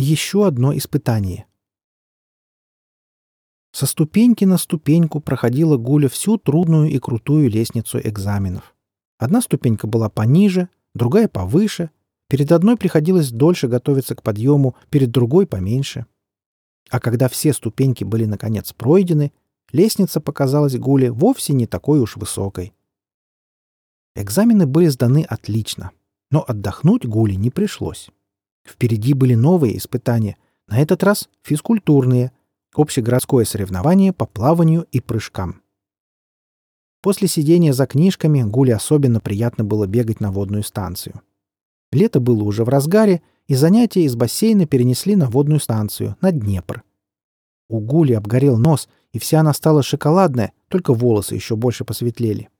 Еще одно испытание. Со ступеньки на ступеньку проходила Гуля всю трудную и крутую лестницу экзаменов. Одна ступенька была пониже, другая повыше. Перед одной приходилось дольше готовиться к подъему, перед другой поменьше. А когда все ступеньки были наконец пройдены, лестница показалась Гуле вовсе не такой уж высокой. Экзамены были сданы отлично, но отдохнуть Гуле не пришлось. Впереди были новые испытания, на этот раз физкультурные, общегородское соревнование по плаванию и прыжкам. После сидения за книжками Гуле особенно приятно было бегать на водную станцию. Лето было уже в разгаре, и занятия из бассейна перенесли на водную станцию, на Днепр. У Гули обгорел нос, и вся она стала шоколадная, только волосы еще больше посветлели.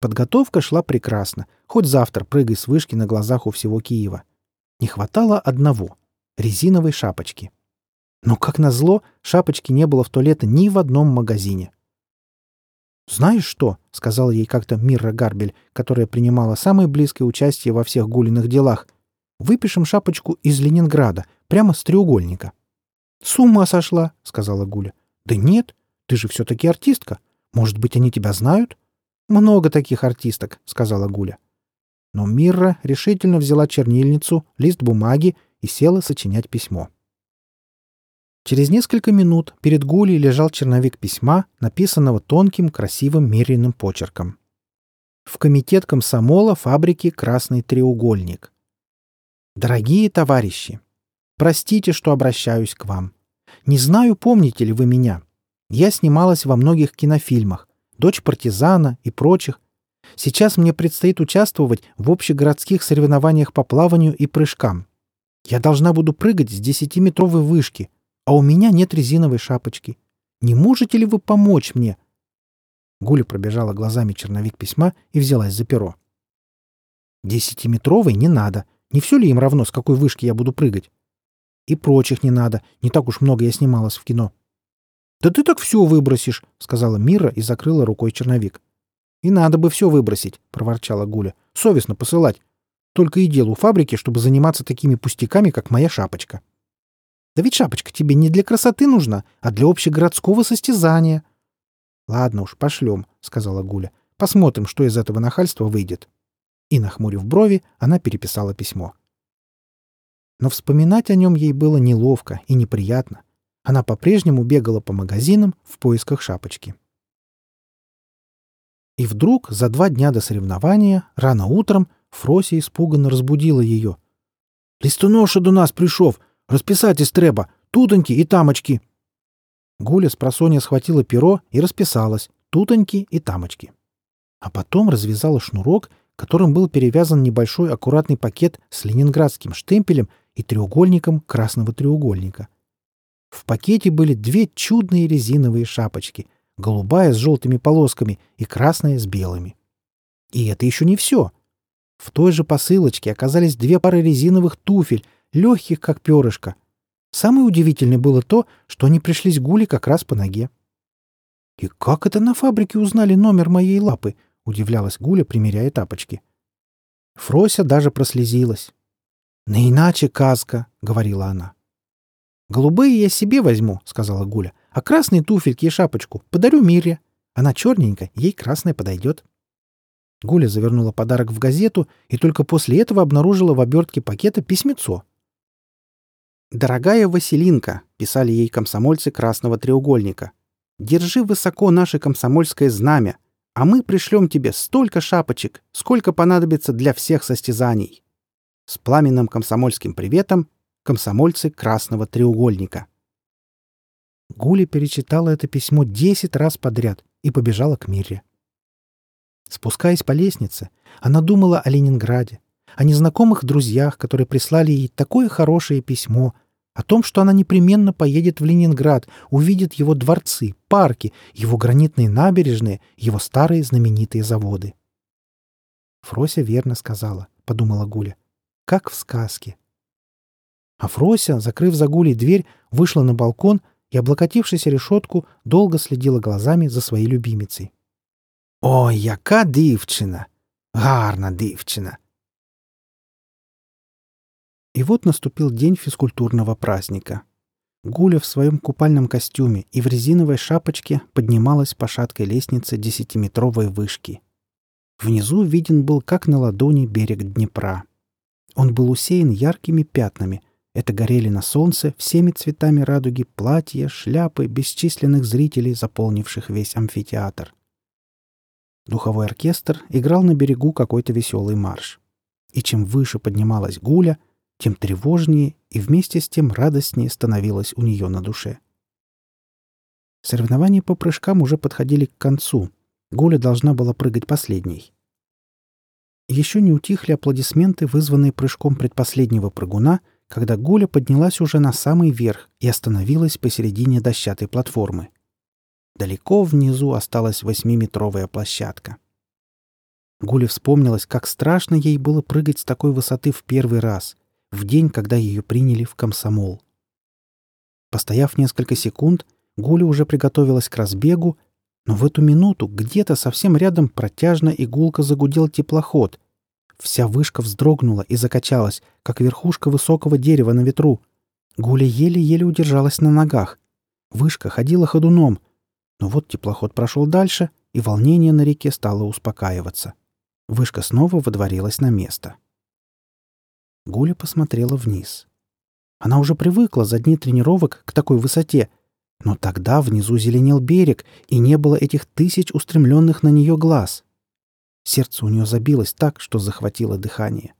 Подготовка шла прекрасно, хоть завтра прыгай с вышки на глазах у всего Киева. Не хватало одного — резиновой шапочки. Но, как назло, шапочки не было в то лето ни в одном магазине. «Знаешь что?» — сказала ей как-то Мирра Гарбель, которая принимала самое близкое участие во всех гулиных делах. «Выпишем шапочку из Ленинграда, прямо с треугольника». «С ума сошла!» — сказала Гуля. «Да нет, ты же все-таки артистка. Может быть, они тебя знают?» «Много таких артисток», — сказала Гуля. Но Мирра решительно взяла чернильницу, лист бумаги и села сочинять письмо. Через несколько минут перед Гулей лежал черновик письма, написанного тонким, красивым меренным почерком. В комитет комсомола фабрики «Красный треугольник». Дорогие товарищи, простите, что обращаюсь к вам. Не знаю, помните ли вы меня. Я снималась во многих кинофильмах «Дочь партизана» и прочих. Сейчас мне предстоит участвовать в общегородских соревнованиях по плаванию и прыжкам. Я должна буду прыгать с десятиметровой вышки – а у меня нет резиновой шапочки. Не можете ли вы помочь мне?» Гуля пробежала глазами черновик письма и взялась за перо. «Десятиметровой не надо. Не все ли им равно, с какой вышки я буду прыгать? И прочих не надо. Не так уж много я снималась в кино». «Да ты так все выбросишь», — сказала Мира и закрыла рукой черновик. «И надо бы все выбросить», — проворчала Гуля. «Совестно посылать. Только и делу фабрики, чтобы заниматься такими пустяками, как моя шапочка». Да ведь шапочка тебе не для красоты нужна, а для общегородского состязания. — Ладно уж, пошлем, — сказала Гуля. — Посмотрим, что из этого нахальства выйдет. И, нахмурив брови, она переписала письмо. Но вспоминать о нем ей было неловко и неприятно. Она по-прежнему бегала по магазинам в поисках шапочки. И вдруг, за два дня до соревнования, рано утром, Фрося испуганно разбудила ее. «Листоноша до нас пришов! Расписать треба! Тутоньки и тамочки!» Гуля с просонья схватила перо и расписалась. Тутоньки и тамочки. А потом развязала шнурок, которым был перевязан небольшой аккуратный пакет с ленинградским штемпелем и треугольником красного треугольника. В пакете были две чудные резиновые шапочки, голубая с желтыми полосками и красная с белыми. И это еще не все. В той же посылочке оказались две пары резиновых туфель легких, как перышко. Самое удивительное было то, что они пришлись Гуле как раз по ноге. «И как это на фабрике узнали номер моей лапы?» — удивлялась Гуля, примеряя тапочки. Фрося даже прослезилась. «Не иначе казка», — говорила она. «Голубые я себе возьму», — сказала Гуля, «а красные туфельки и шапочку подарю Мире. Она черненькая, ей красная подойдет». Гуля завернула подарок в газету и только после этого обнаружила в обертке пакета письмецо — «Дорогая Василинка», — писали ей комсомольцы Красного треугольника, «держи высоко наше комсомольское знамя, а мы пришлем тебе столько шапочек, сколько понадобится для всех состязаний. С пламенным комсомольским приветом комсомольцы Красного треугольника». Гуля перечитала это письмо десять раз подряд и побежала к Мире. Спускаясь по лестнице, она думала о Ленинграде, о незнакомых друзьях, которые прислали ей такое хорошее письмо, о том, что она непременно поедет в Ленинград, увидит его дворцы, парки, его гранитные набережные, его старые знаменитые заводы. Фрося верно сказала, подумала Гуля, как в сказке. А Фрося, закрыв за Гулей дверь, вышла на балкон и, облокотившись решетку, долго следила глазами за своей любимицей. «Ой, яка дівчина! Гарна дівчина!» И вот наступил день физкультурного праздника. Гуля в своем купальном костюме и в резиновой шапочке поднималась по шаткой лестнице десятиметровой вышки. Внизу виден был как на ладони берег Днепра. Он был усеян яркими пятнами. Это горели на солнце всеми цветами радуги платья, шляпы бесчисленных зрителей, заполнивших весь амфитеатр. Духовой оркестр играл на берегу какой-то веселый марш. И чем выше поднималась Гуля, тем тревожнее и вместе с тем радостнее становилось у нее на душе. Соревнования по прыжкам уже подходили к концу. Гуля должна была прыгать последней. Еще не утихли аплодисменты, вызванные прыжком предпоследнего прыгуна, когда Гуля поднялась уже на самый верх и остановилась посередине дощатой платформы. Далеко внизу осталась восьмиметровая площадка. Гуле вспомнилось, как страшно ей было прыгать с такой высоты в первый раз, в день, когда ее приняли в комсомол. Постояв несколько секунд, Гуля уже приготовилась к разбегу, но в эту минуту где-то совсем рядом протяжно и загудел теплоход. Вся вышка вздрогнула и закачалась, как верхушка высокого дерева на ветру. Гуля еле-еле удержалась на ногах. Вышка ходила ходуном — но вот теплоход прошел дальше, и волнение на реке стало успокаиваться. Вышка снова водворилась на место. Гуля посмотрела вниз. Она уже привыкла за дни тренировок к такой высоте, но тогда внизу зеленел берег, и не было этих тысяч устремленных на нее глаз. Сердце у нее забилось так, что захватило дыхание.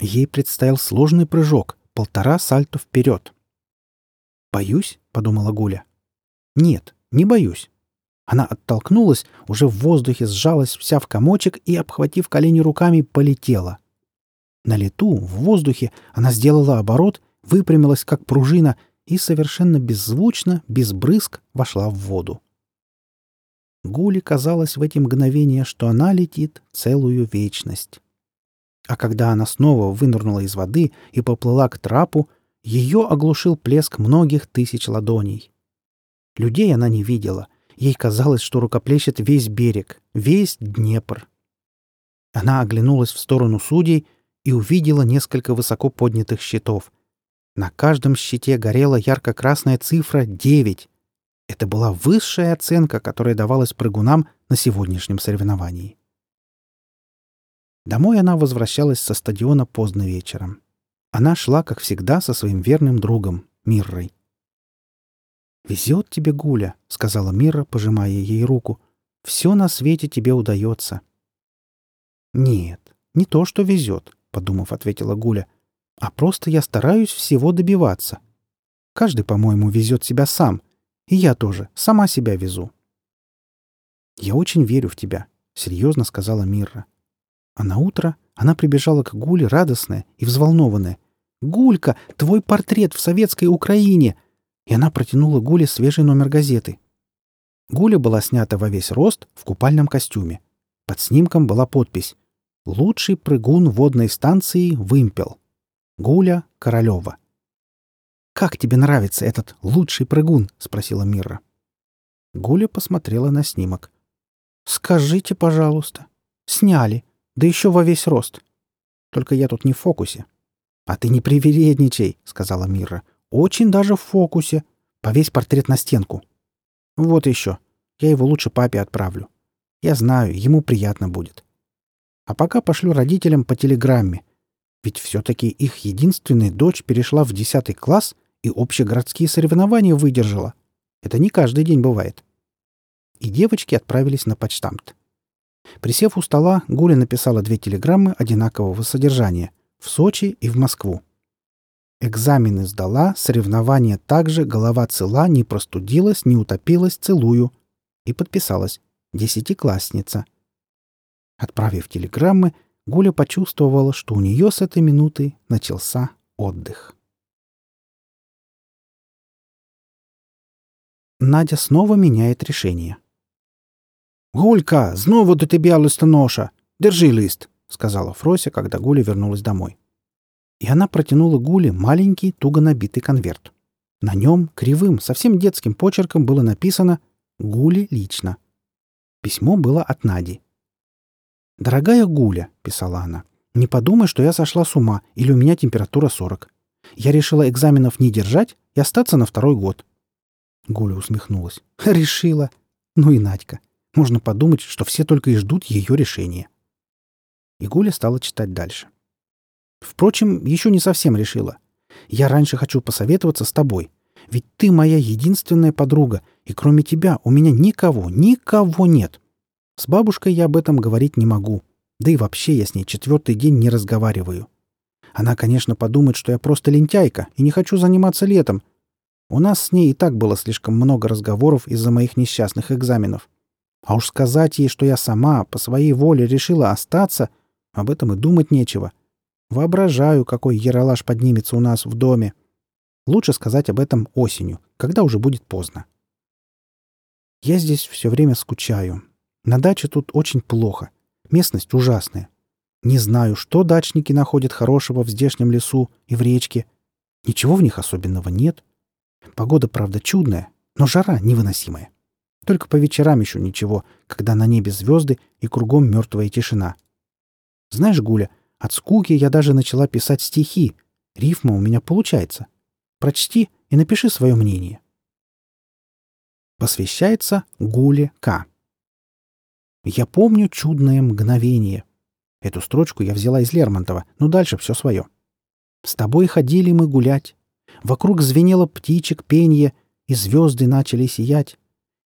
Ей предстоял сложный прыжок, полтора сальто вперед. «Боюсь?» — подумала Гуля. «Нет, не боюсь. Она оттолкнулась, уже в воздухе сжалась вся в комочек и, обхватив колени руками, полетела. На лету, в воздухе, она сделала оборот, выпрямилась как пружина и совершенно беззвучно, без брызг, вошла в воду. Гуле казалось в эти мгновения, что она летит целую вечность. А когда она снова вынырнула из воды и поплыла к трапу, ее оглушил плеск многих тысяч ладоней. Людей она не видела, Ей казалось, что рукоплещет весь берег, весь Днепр. Она оглянулась в сторону судей и увидела несколько высоко поднятых щитов. На каждом щите горела ярко-красная цифра 9. Это была высшая оценка, которая давалась прыгунам на сегодняшнем соревновании. Домой она возвращалась со стадиона поздно вечером. Она шла, как всегда, со своим верным другом, Миррой. «Везет тебе, Гуля», — сказала Мира, пожимая ей руку. «Все на свете тебе удается». «Нет, не то, что везет», — подумав, ответила Гуля. «А просто я стараюсь всего добиваться. Каждый, по-моему, везет себя сам. И я тоже, сама себя везу». «Я очень верю в тебя», — серьезно сказала Мирра. А на утро она прибежала к Гуле радостная и взволнованная. «Гулька, твой портрет в советской Украине! и она протянула Гуле свежий номер газеты. Гуля была снята во весь рост в купальном костюме. Под снимком была подпись «Лучший прыгун водной станции «Вымпел». Гуля Королева». «Как тебе нравится этот лучший прыгун?» — спросила Мира. Гуля посмотрела на снимок. «Скажите, пожалуйста. Сняли. Да еще во весь рост. Только я тут не в фокусе». «А ты не привередничай», — сказала Мира. Очень даже в фокусе. Повесь портрет на стенку. Вот еще. Я его лучше папе отправлю. Я знаю, ему приятно будет. А пока пошлю родителям по телеграмме. Ведь все-таки их единственная дочь перешла в десятый класс и общегородские соревнования выдержала. Это не каждый день бывает. И девочки отправились на почтамт. Присев у стола, Гуля написала две телеграммы одинакового содержания — в Сочи и в Москву. Экзамены сдала, соревнования также, голова цела, не простудилась, не утопилась, целую. И подписалась. Десятиклассница. Отправив телеграммы, Гуля почувствовала, что у нее с этой минуты начался отдых. Надя снова меняет решение. «Гулька, снова до тебя листоноша! Держи лист!» — сказала Фрося, когда Гуля вернулась домой и она протянула Гуле маленький, туго набитый конверт. На нем кривым, совсем детским почерком было написано «Гуле лично». Письмо было от Нади. «Дорогая Гуля», — писала она, — «не подумай, что я сошла с ума или у меня температура 40. Я решила экзаменов не держать и остаться на второй год. Гуля усмехнулась. Решила. Ну и Надька. Можно подумать, что все только и ждут ее решения. И Гуля стала читать дальше. Впрочем, еще не совсем решила. Я раньше хочу посоветоваться с тобой. Ведь ты моя единственная подруга, и кроме тебя у меня никого, никого нет. С бабушкой я об этом говорить не могу. Да и вообще я с ней четвертый день не разговариваю. Она, конечно, подумает, что я просто лентяйка и не хочу заниматься летом. У нас с ней и так было слишком много разговоров из-за моих несчастных экзаменов. А уж сказать ей, что я сама по своей воле решила остаться, об этом и думать нечего. Воображаю, какой яролаж поднимется у нас в доме. Лучше сказать об этом осенью, когда уже будет поздно. Я здесь все время скучаю. На даче тут очень плохо. Местность ужасная. Не знаю, что дачники находят хорошего в здешнем лесу и в речке. Ничего в них особенного нет. Погода, правда, чудная, но жара невыносимая. Только по вечерам еще ничего, когда на небе звезды и кругом мертвая тишина. Знаешь, Гуля, от скуки я даже начала писать стихи. Рифма у меня получается. Прочти и напиши свое мнение. Посвящается Гуле К. Я помню чудное мгновение. Эту строчку я взяла из Лермонтова, но дальше все свое. С тобой ходили мы гулять. Вокруг звенело птичек пенье, и звезды начали сиять.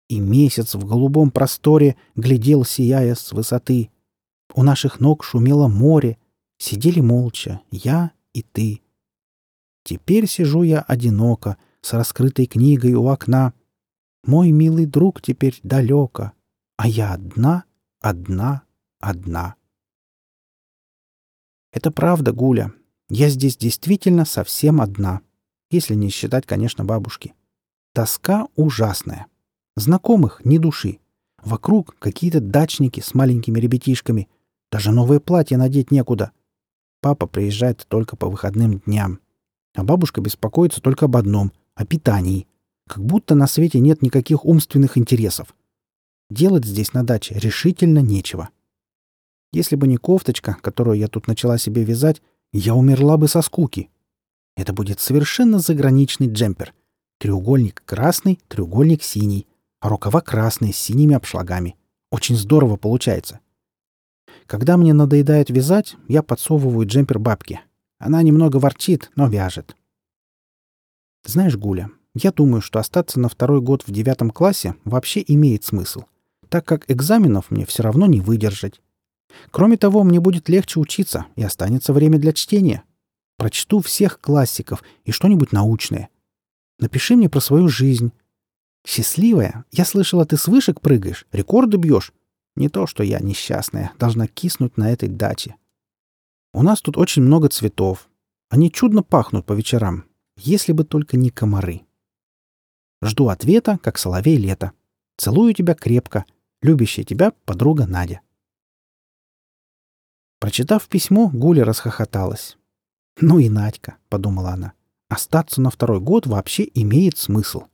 И месяц в голубом просторе глядел, сияя с высоты. У наших ног шумело море, сидели молча я и ты. Теперь сижу я одиноко, с раскрытой книгой у окна. Мой милый друг теперь далеко, а я одна, одна, одна. Это правда, Гуля. Я здесь действительно совсем одна. Если не считать, конечно, бабушки. Тоска ужасная. Знакомых ни души. Вокруг какие-то дачники с маленькими ребятишками. Даже новое платье надеть некуда. Папа приезжает только по выходным дням. А бабушка беспокоится только об одном — о питании. Как будто на свете нет никаких умственных интересов. Делать здесь на даче решительно нечего. Если бы не кофточка, которую я тут начала себе вязать, я умерла бы со скуки. Это будет совершенно заграничный джемпер. Треугольник красный, треугольник синий, а рукава красные с синими обшлагами. Очень здорово получается. Когда мне надоедает вязать, я подсовываю джемпер бабке. Она немного ворчит, но вяжет. Знаешь, Гуля, я думаю, что остаться на второй год в девятом классе вообще имеет смысл, так как экзаменов мне все равно не выдержать. Кроме того, мне будет легче учиться, и останется время для чтения. Прочту всех классиков и что-нибудь научное. Напиши мне про свою жизнь. Счастливая, я слышала, ты с вышек прыгаешь, рекорды бьешь. Не то, что я несчастная, должна киснуть на этой даче. У нас тут очень много цветов. Они чудно пахнут по вечерам, если бы только не комары. Жду ответа, как соловей лето. Целую тебя крепко. Любящая тебя подруга Надя. Прочитав письмо, Гуля расхохоталась. «Ну и Надька», — подумала она. «Остаться на второй год вообще имеет смысл.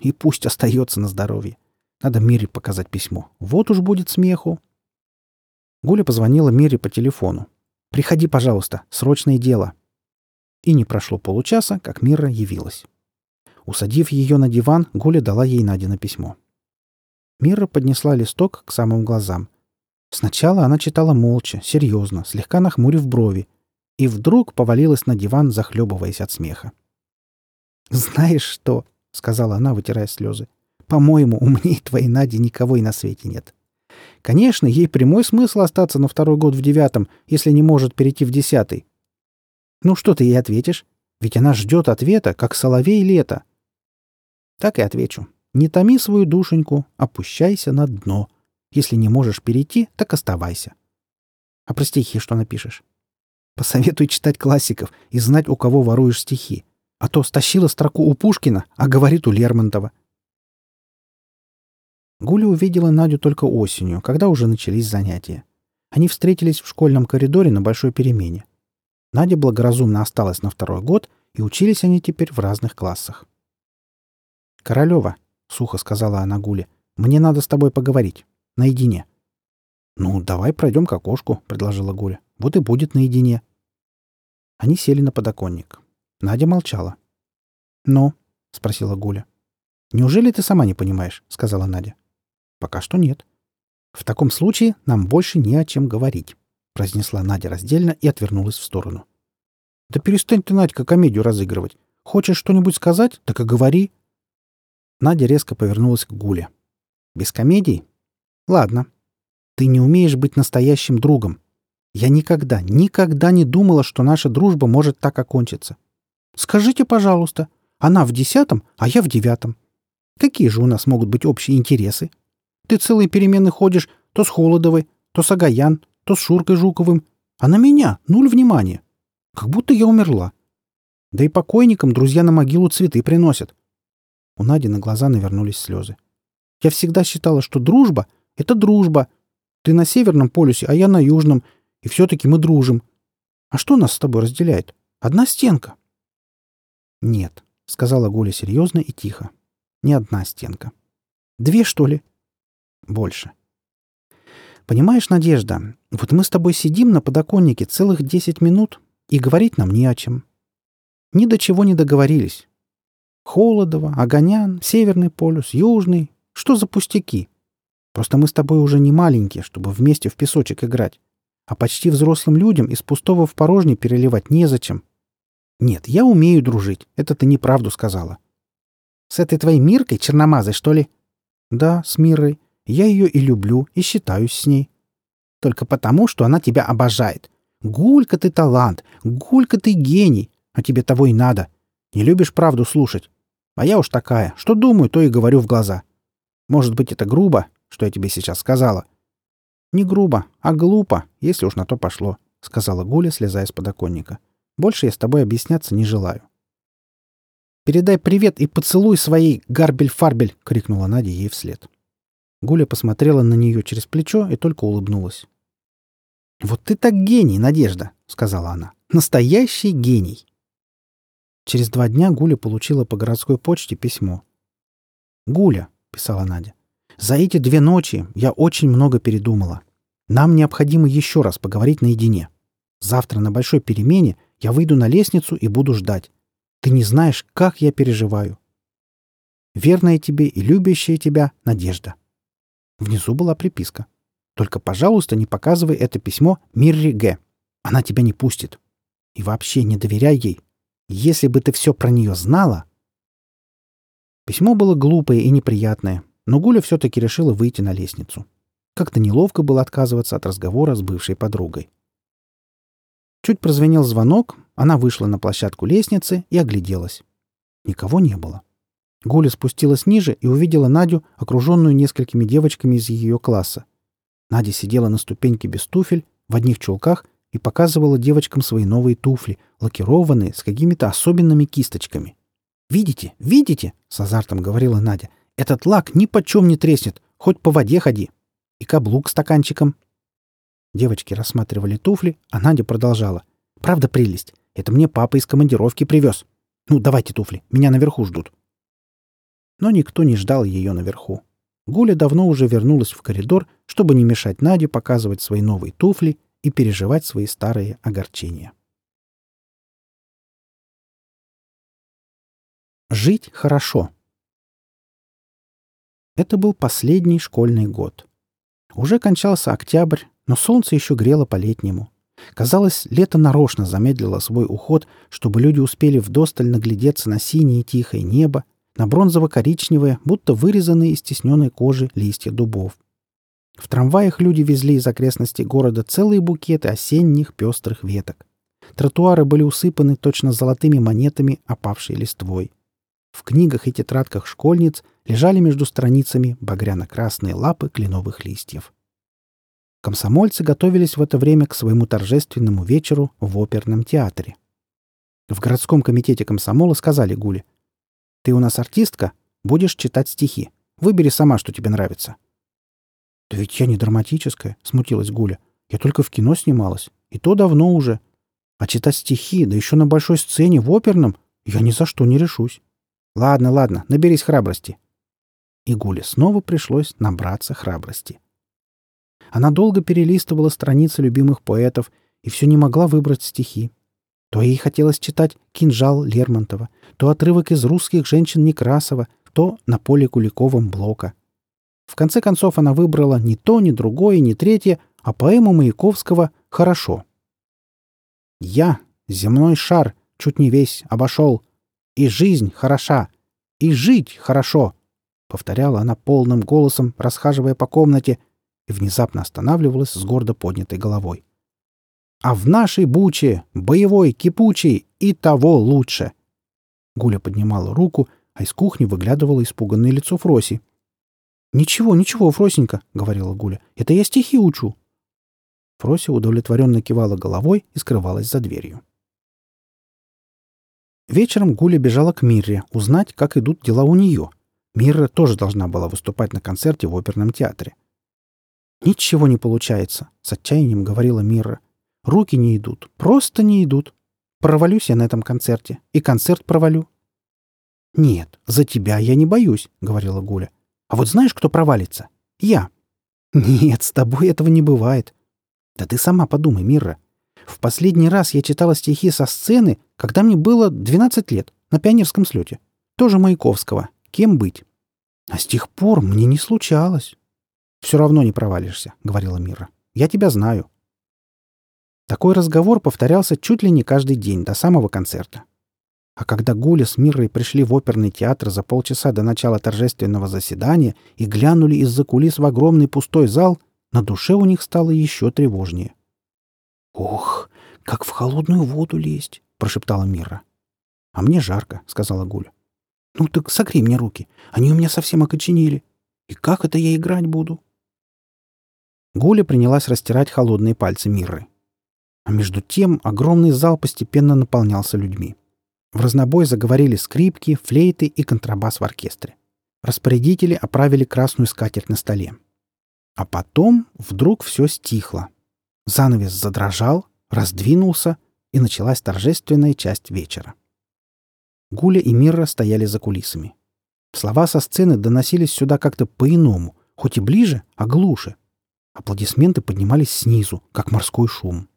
И пусть остается на здоровье. Надо Мире показать письмо. Вот уж будет смеху». Гуля позвонила Мире по телефону. «Приходи, пожалуйста, срочное дело». И не прошло получаса, как Мира явилась. Усадив ее на диван, Гуля дала ей Надя письмо. Мира поднесла листок к самым глазам. Сначала она читала молча, серьезно, слегка нахмурив брови, и вдруг повалилась на диван, захлебываясь от смеха. «Знаешь что?» — сказала она, вытирая слезы. «По-моему, умнее твоей Нади никого и на свете нет. Конечно, ей прямой смысл остаться на второй год в девятом, если не может перейти в десятый. Ну что ты ей ответишь? Ведь она ждет ответа, как соловей лето. Так и отвечу. Не томи свою душеньку, опущайся на дно. Если не можешь перейти, так оставайся. А про стихи что напишешь? Посоветуй читать классиков и знать, у кого воруешь стихи. А то стащила строку у Пушкина, а говорит у Лермонтова. Гуля увидела Надю только осенью, когда уже начались занятия. Они встретились в школьном коридоре на большой перемене. Надя благоразумно осталась на второй год, и учились они теперь в разных классах. «Королева», — сухо сказала она Гуле, — «мне надо с тобой поговорить». Наедине. «Ну, давай пройдем к окошку», — предложила Гуля. «Вот и будет наедине». Они сели на подоконник. Надя молчала. «Ну?» — спросила Гуля. «Неужели ты сама не понимаешь?» — сказала Надя. «Пока что нет». «В таком случае нам больше не о чем говорить», — произнесла Надя раздельно и отвернулась в сторону. «Да перестань ты, Надька, комедию разыгрывать. Хочешь что-нибудь сказать? Так и говори». Надя резко повернулась к Гуле. «Без комедий? Ладно. Ты не умеешь быть настоящим другом. Я никогда, никогда не думала, что наша дружба может так окончиться. Скажите, пожалуйста, она в десятом, а я в девятом. Какие же у нас могут быть общие интересы? Ты целые перемены ходишь то с Холодовой, то с Агаян, то с Шуркой Жуковым, а на меня нуль внимания. Как будто я умерла. Да и покойникам друзья на могилу цветы приносят. У Нади на глаза навернулись слезы. Я всегда считала, что дружба — это дружба. Ты на северном полюсе, а я на южном, и все-таки мы дружим. А что нас с тобой разделяет? Одна стенка. Нет, — сказала Гуля серьезно и тихо. Не одна стенка. Две, что ли? Больше. Понимаешь, Надежда, вот мы с тобой сидим на подоконнике целых десять минут, и говорить нам не о чем. Ни до чего не договорились. Холодово, Огонян, Северный полюс, Южный. Что за пустяки? Просто мы с тобой уже не маленькие, чтобы вместе в песочек играть. А почти взрослым людям из пустого в порожний переливать незачем. Нет, я умею дружить. Это ты неправду сказала. С этой твоей Миркой черномазой, что ли? Да, с Мирой. Я ее и люблю, и считаюсь с ней. Только потому, что она тебя обожает. Гулька ты талант, Гулька ты гений, а тебе того и надо. Не любишь правду слушать. А я уж такая, что думаю, то и говорю в глаза. Может быть, это грубо, что я тебе сейчас сказала, «Не грубо, а глупо, если уж на то пошло», — сказала Гуля, слезая с подоконника. «Больше я с тобой объясняться не желаю». «Передай привет и поцелуй своей гарбель-фарбель!» — крикнула Надя ей вслед. Гуля посмотрела на нее через плечо и только улыбнулась. «Вот ты так гений, Надежда!» — сказала она. «Настоящий гений!» Через два дня Гуля получила по городской почте письмо. «Гуля», — писала Надя, за эти две ночи я очень много передумала. Нам необходимо еще раз поговорить наедине. Завтра на большой перемене я выйду на лестницу и буду ждать. Ты не знаешь, как я переживаю. Верная тебе и любящая тебя Надежда. Внизу была приписка. Только, пожалуйста, не показывай это письмо Мирри Г. Она тебя не пустит. И вообще не доверяй ей. Если бы ты все про нее знала... Письмо было глупое и неприятное, но Гуля все-таки решила выйти на лестницу. Как-то неловко было отказываться от разговора с бывшей подругой. Чуть прозвенел звонок, она вышла на площадку лестницы и огляделась. Никого не было. Гуля спустилась ниже и увидела Надю, окруженную несколькими девочками из ее класса. Надя сидела на ступеньке без туфель, в одних чулках и показывала девочкам свои новые туфли, лакированные, с какими-то особенными кисточками. «Видите? Видите?» — с азартом говорила Надя. Этот лак ни почем не треснет, хоть по воде ходи. И каблук стаканчиком. Девочки рассматривали туфли, а Надя продолжала. «Правда прелесть? Это мне папа из командировки привез. Ну, давайте туфли, меня наверху ждут». Но никто не ждал ее наверху. Гуля давно уже вернулась в коридор, чтобы не мешать Наде показывать свои новые туфли и переживать свои старые огорчения. Жить хорошо. Это был последний школьный год. Уже кончался октябрь, но солнце еще грело по-летнему. Казалось, лето нарочно замедлило свой уход, чтобы люди успели вдосталь наглядеться на синее тихое небо, на бронзово-коричневое, будто вырезанные из тесненной кожи листья дубов. В трамваях люди везли из окрестностей города целые букеты осенних пестрых веток. Тротуары были усыпаны точно золотыми монетами, опавшей листвой. В книгах и тетрадках школьниц лежали между страницами багряно-красные лапы кленовых листьев. Комсомольцы готовились в это время к своему торжественному вечеру в оперном театре. В городском комитете комсомола сказали Гуле, «Ты у нас артистка, будешь читать стихи. Выбери сама, что тебе нравится». «Да ведь я не драматическая», — смутилась Гуля. «Я только в кино снималась. И то давно уже. А читать стихи, да еще на большой сцене, в оперном, я ни за что не решусь». «Ладно, ладно, наберись храбрости». И Гуле снова пришлось набраться храбрости. Она долго перелистывала страницы любимых поэтов и все не могла выбрать стихи. То ей хотелось читать «Кинжал» Лермонтова, то отрывок из «Русских женщин» Некрасова, то на поле Куликовом Блока. В конце концов она выбрала ни то, ни другое, ни третье, а поэму Маяковского «Хорошо». «Я, земной шар, чуть не весь обошел, и жизнь хороша, и жить хорошо», — повторяла она полным голосом, расхаживая по комнате, и внезапно останавливалась с гордо поднятой головой. А в нашей буче, боевой, кипучей, и того лучше. Гуля поднимала руку, а из кухни выглядывало испуганное лицо Фроси. «Ничего, ничего, Фросенька», — говорила Гуля, — «это я стихи учу». Фрося удовлетворенно кивала головой и скрывалась за дверью. Вечером Гуля бежала к Мирре узнать, как идут дела у нее. Мирра тоже должна была выступать на концерте в оперном театре. «Ничего не получается», — с отчаянием говорила Мирра. Руки не идут. Просто не идут. Провалюсь я на этом концерте. И концерт провалю. «Нет, за тебя я не боюсь», — говорила Гуля. «А вот знаешь, кто провалится? Я». «Нет, с тобой этого не бывает». «Да ты сама подумай, Мирра. В последний раз я читала стихи со сцены, когда мне было 12 лет, на пионерском слете. Тоже Маяковского. Кем быть? А с тех пор мне не случалось. «Все равно не провалишься», — говорила Мира. «Я тебя знаю. Такой разговор повторялся чуть ли не каждый день, до самого концерта. А когда Гуля с Мирой пришли в оперный театр за полчаса до начала торжественного заседания и глянули из-за кулис в огромный пустой зал, на душе у них стало еще тревожнее. «Ох, как в холодную воду лезть!» — прошептала Мира. «А мне жарко», — сказала Гуля. «Ну так согрей мне руки, они у меня совсем окоченели. И как это я играть буду?» Гуля принялась растирать холодные пальцы Миры. А между тем огромный зал постепенно наполнялся людьми. В разнобой заговорили скрипки, флейты и контрабас в оркестре. Распорядители оправили красную скатерть на столе. А потом вдруг все стихло. Занавес задрожал, раздвинулся, и началась торжественная часть вечера. Гуля и Мирра стояли за кулисами. Слова со сцены доносились сюда как-то по-иному, хоть и ближе, а глуше. Аплодисменты поднимались снизу, как морской шум.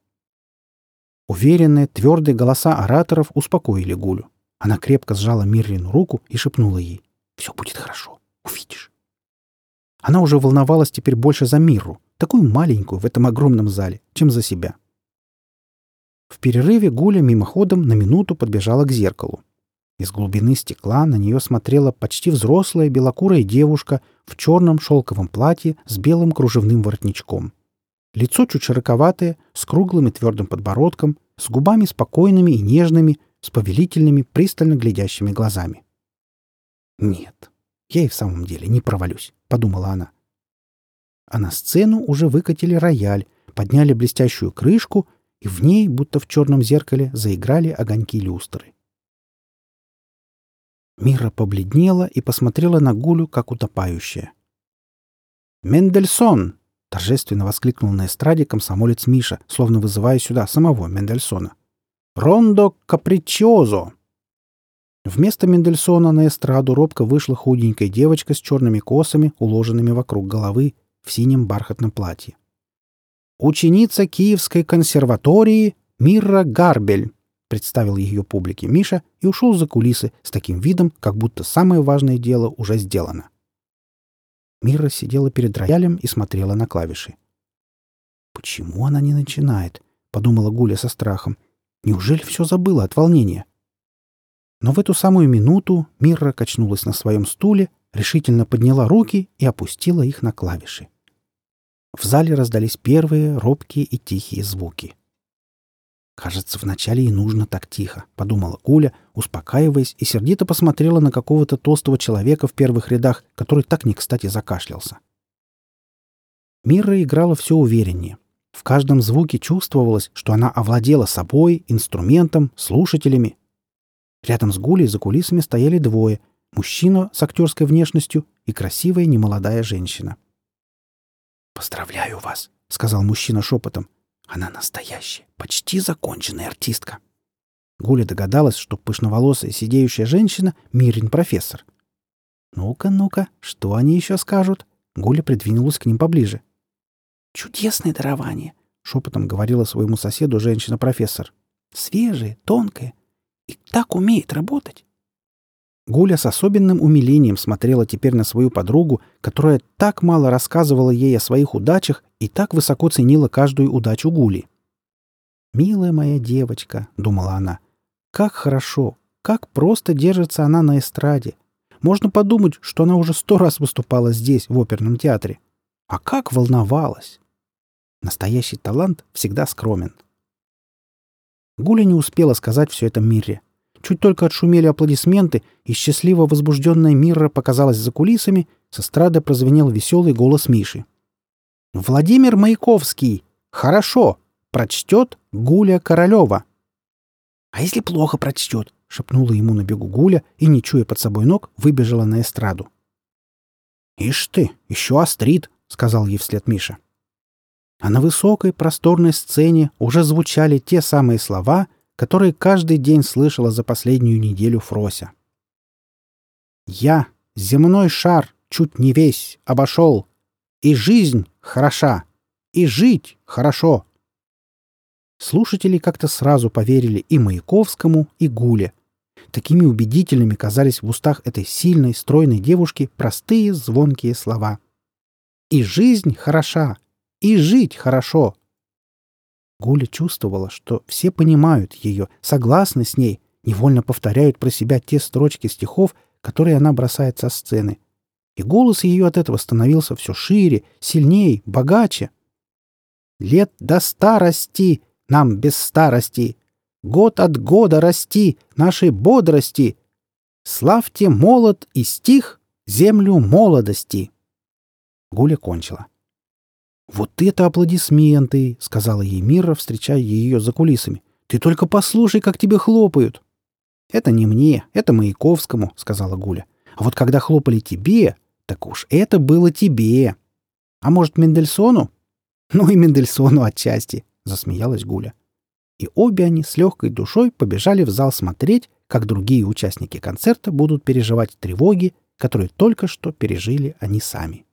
Уверенные, твердые голоса ораторов успокоили Гулю. Она крепко сжала Миррину руку и шепнула ей. «Все будет хорошо. Увидишь». Она уже волновалась теперь больше за Мирру, такую маленькую в этом огромном зале, чем за себя. В перерыве Гуля мимоходом на минуту подбежала к зеркалу. Из глубины стекла на нее смотрела почти взрослая белокурая девушка в черном шелковом платье с белым кружевным воротничком. Лицо чуть широковатое, с круглым и твердым подбородком, с губами спокойными и нежными, с повелительными, пристально глядящими глазами. «Нет, я и в самом деле не провалюсь», — подумала она. А на сцену уже выкатили рояль, подняли блестящую крышку, и в ней, будто в черном зеркале, заиграли огоньки люстры. Мира побледнела и посмотрела на Гулю, как утопающая. «Мендельсон!» — торжественно воскликнул на эстраде комсомолец Миша, словно вызывая сюда самого Мендельсона. «Рондо капричозо!» Вместо Мендельсона на эстраду робко вышла худенькая девочка с черными косами, уложенными вокруг головы, в синем бархатном платье. «Ученица Киевской консерватории Мирра Гарбель», — представил ее публике Миша и ушел за кулисы с таким видом, как будто самое важное дело уже сделано. Мира сидела перед роялем и смотрела на клавиши. «Почему она не начинает?» — подумала Гуля со страхом. «Неужели все забыла от волнения?» Но в эту самую минуту Мирра качнулась на своем стуле, решительно подняла руки и опустила их на клавиши. В зале раздались первые робкие и тихие звуки. «Кажется, вначале и нужно так тихо», — подумала Гуля, успокаиваясь, и сердито посмотрела на какого-то толстого человека в первых рядах, который так не кстати закашлялся. Мира играла все увереннее. В каждом звуке чувствовалось, что она овладела собой, инструментом, слушателями. Рядом с Гулей за кулисами стояли двое — мужчина с актерской внешностью и красивая немолодая женщина. «Поздравляю вас», — сказал мужчина шепотом. Она настоящая, почти законченная артистка. Гуля догадалась, что пышноволосая сидеющая женщина — Мирин профессор. «Ну-ка, ну-ка, что они еще скажут?» Гуля придвинулась к ним поближе. «Чудесное дарование!» — шепотом говорила своему соседу женщина-профессор. Свежее, тонкое. И так умеет работать. Гуля с особенным умилением смотрела теперь на свою подругу, которая так мало рассказывала ей о своих удачах и так высоко ценила каждую удачу Гули. «Милая моя девочка», — думала она, — «как хорошо, как просто держится она на эстраде. Можно подумать, что она уже сто раз выступала здесь, в оперном театре. А как волновалась!» Настоящий талант всегда скромен. Гуля не успела сказать все это Мирре. Чуть только отшумели аплодисменты, и счастливо возбужденная Мирра показалась за кулисами, с эстрады прозвенел веселый голос Миши. «Владимир Маяковский! Хорошо! Прочтет Гуля Королева!» «А если плохо прочтет?» — шепнула ему на бегу Гуля и, не чуя под собой ног, выбежала на эстраду. «Ишь ты, еще острит!» — сказал ей вслед Миша. А на высокой просторной сцене уже звучали те самые слова, которые каждый день слышала за последнюю неделю Фрося. «Я, земной шар, чуть не весь, обошел, и жизнь хороша, и жить хорошо». Слушатели как-то сразу поверили и Маяковскому, и Гуле. Такими убедительными казались в устах этой сильной, стройной девушки простые, звонкие слова. «И жизнь хороша, и жить хорошо», Гуля чувствовала, что все понимают ее, согласны с ней, невольно повторяют про себя те строчки стихов, которые она бросает со сцены. И голос ее от этого становился все шире, сильнее, богаче. «Лет до старости, нам без старости, год от года расти, нашей бодрости, славьте молод и стих, землю молодости». Гуля кончила. «Вот это аплодисменты!» — сказала ей Мира, встречая ее за кулисами. «Ты только послушай, как тебе хлопают!» «Это не мне, это Маяковскому», — сказала Гуля. «А вот когда хлопали тебе, так уж это было тебе. А может, Мендельсону?» «Ну и Мендельсону отчасти», — засмеялась Гуля. И обе они с легкой душой побежали в зал смотреть, как другие участники концерта будут переживать тревоги, которые только что пережили они сами.